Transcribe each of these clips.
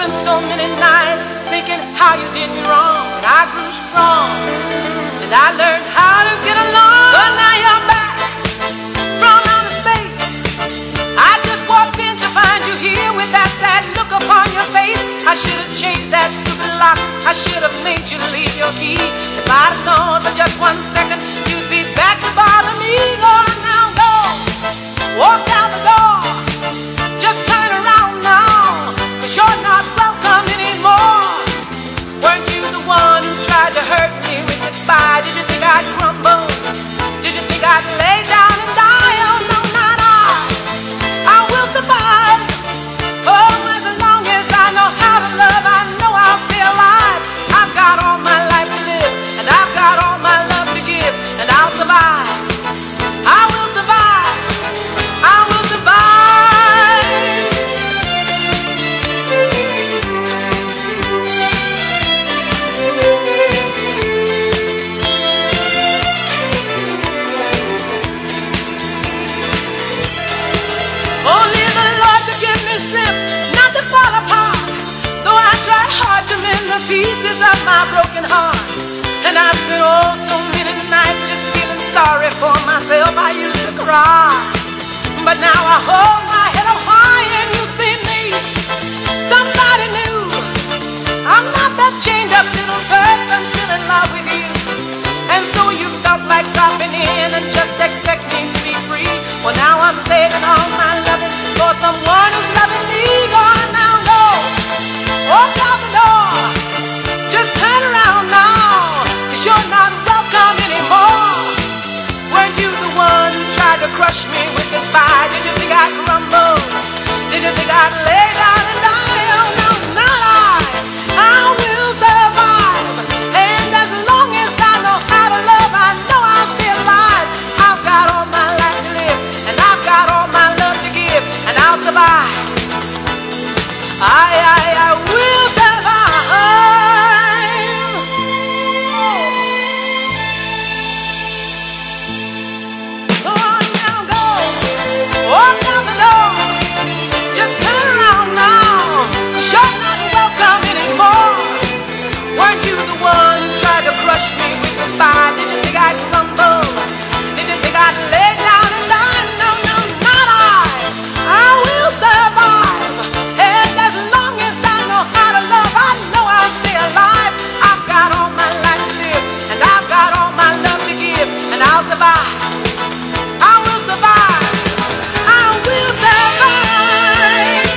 spent so many nights thinking how you did me wrong. But I grew strong and I learned pieces of my broken heart. And I've been oh so many nights just feeling sorry for myself. I used to cry, but now I hold. survive. I will survive. I will survive.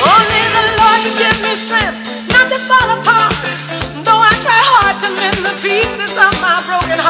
Only the Lord can give me strength not to fall apart. Though I try hard to mend the pieces of my broken heart.